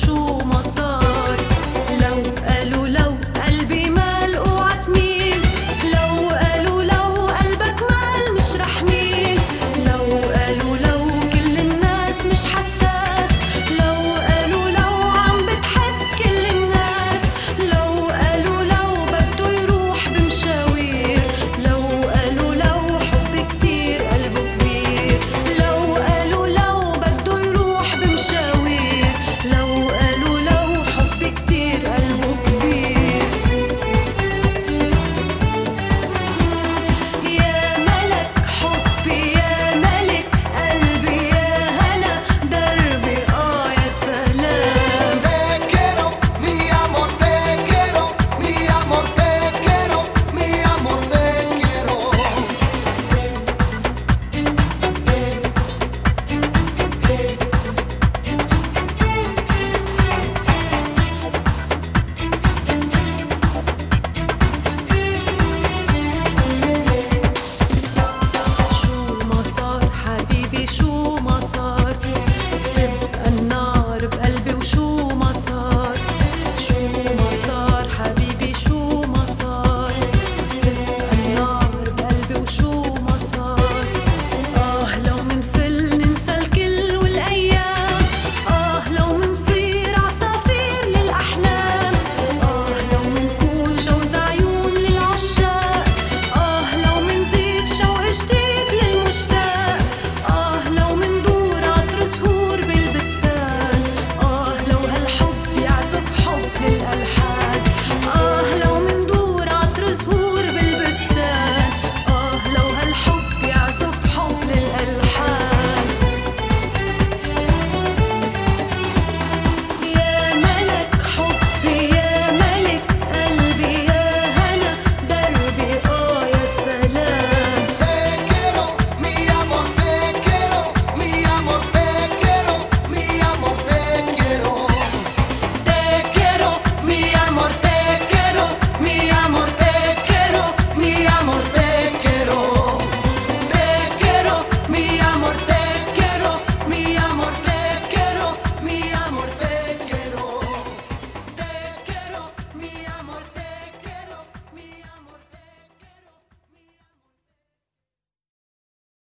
true